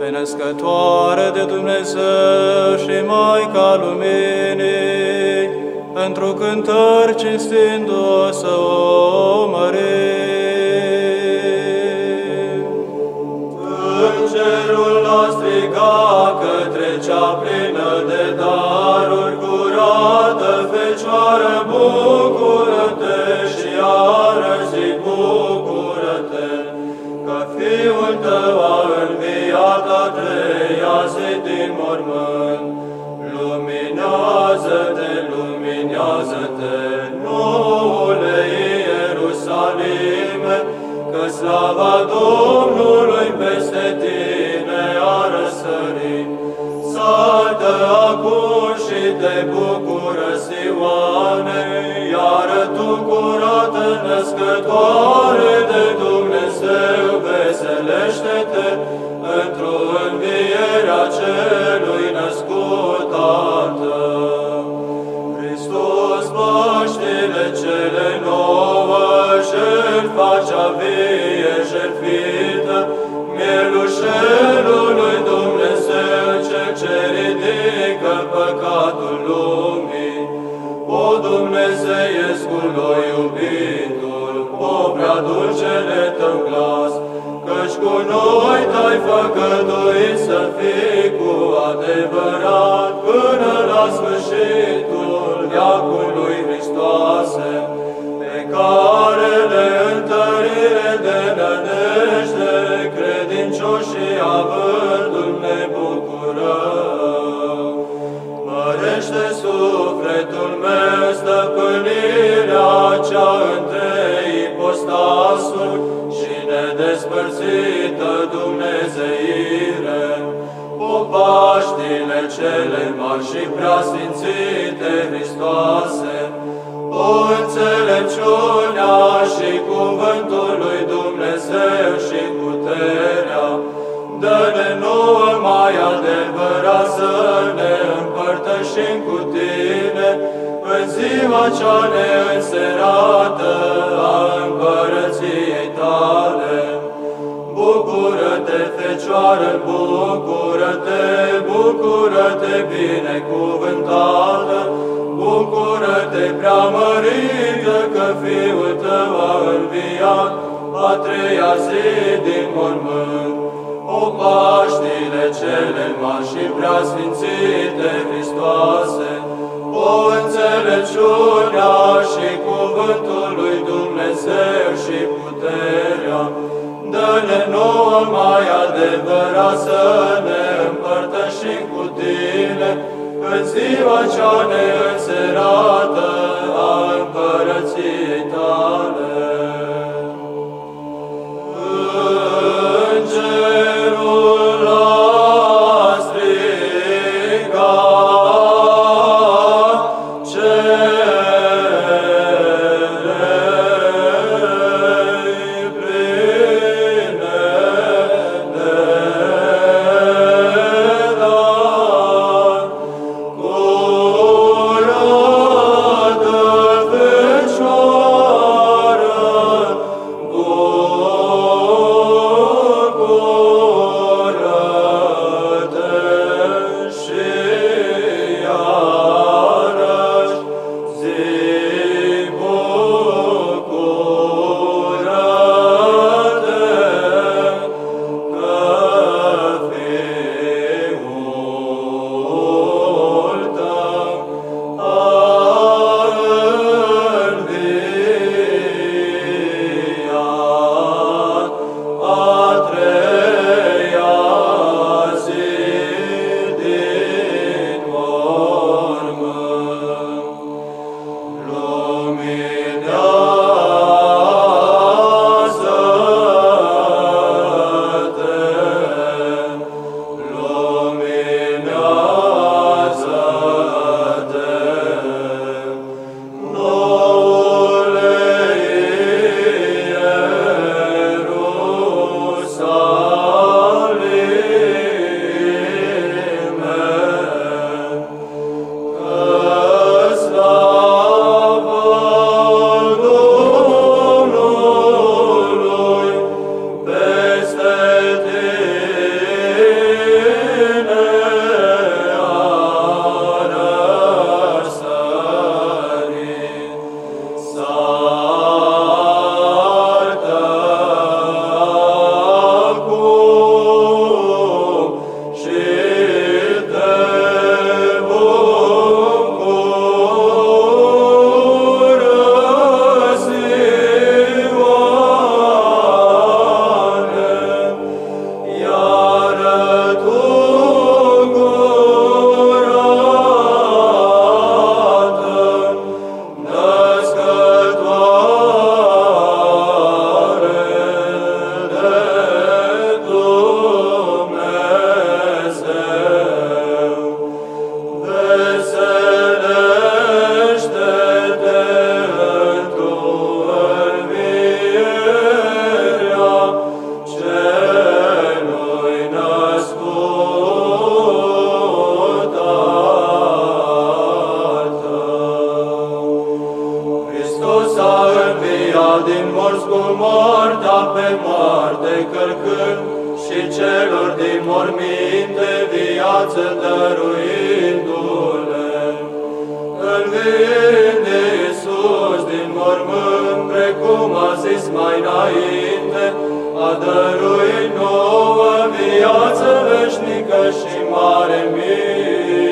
pe născătoare de Dumnezeu și Maica Luminii, pentru cântări cinstindu-o să o mărim. Noule Ierusalime, că slava Domnului peste tine a răsărit. Saltă acum și te bucură, Sioane, iară tu curată născătoare de Dumnezeu, veselește-te într-o învierea celui născut cu noi te-ai făgăduit să fii cu adevărat până la sfârșitul viacului Hristoase, pe care le întărire de nădejde, credincioșii avândul ne bucurăm. Mărește sufletul meu stăpânirea cea între ipostasuri și nedespărțită Dumnezeire. O Paștile cele mari și preasfințite Hristoase, o înțelepciunea și cuvântul lui Dumnezeu și puterea, dă-ne nouă mai adevărat să ne împărtășim cu tine în ziua cea neînserată a împărăției tale. Bucură-te, Fecioară, bucură-te, bucură-te, binecuvântată, bucură-te, preamărită, că Fiul tău a înviat a treia zi din mormânt. O Paștile cele mari și preasfințite Hristoase, o înțelepciunea și cuvântul lui Dumnezeu și puterea, dă-ne nouă mai adevărat să ne împărtășim cu tine. În ziua cea neînserată a împărăției moartea pe moarte cărcând și celor din morminte viață dăruindu-le. Înviind Iisus din mormânt, precum a zis mai înainte, a dăruit nouă viață veșnică și mare mie.